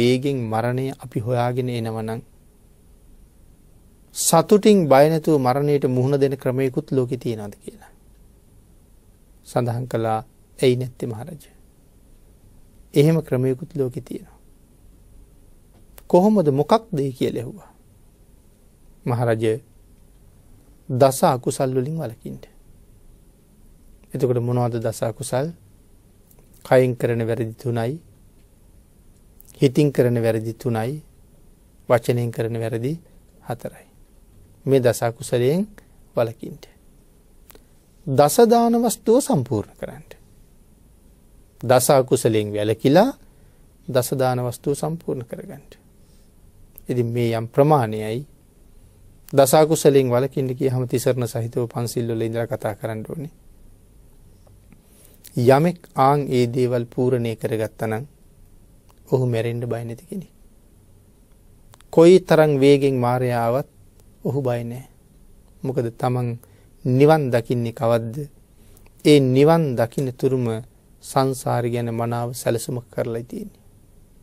Again මරණය අපි හොයාගෙන එනවනං. සතුටින් බයනැතුව මරණයට මුහුණ දෙන ක්‍රමයකුත් ලෝකෙ තියෙනද කියලා. සඳහන් කළා ඇයි නැත්ති මහරජ. එහෙම ක්‍රමයකුත් ලෝකෙ තියෙනවා. කොහොමද මොකක් දෙය කිය ලැහුවා. මහරජ දස අකුසල්වලින් වලකින්ට. එතකොට මොනවද දසා කුසල් කයින් කරන වැරදි තුනයි හිතින් කරන වැරදි තුනයි වචනයෙන් කරන වැරදි හතරයි. මේ දසාකුසලයෙන් වලකින්ට. දසදාන වස්තුව සම්පූර්ණ කරන්නට. දසාකුසලයෙන් වැලකිලා දසදාන වස්තුව සම්පූර්ණ කරගන්නට. ඉති මේ යම් ප්‍රමාණයයි දසාකුසලින් වලකින්ට කිය හම තිසරණ සහිතව පන්සිල්ලොල ඉඳර කතා කරන්න ඕනේ. යමෙක් ආං ඒ දේවල් පූරණය කරගත්තනං ඔහු මැරෙන්ඩ බයිනැති කෙනෙ. කොයි තරං වේගෙන් මාරයාවත් ඔහු බයිනෑ. මොකද තමන් නිවන් දකින්නේ කවද්ද. ඒ නිවන් දකින තුරුම සංසාරි ගැන මනාව සැලසුම කරලා තියන්නේ.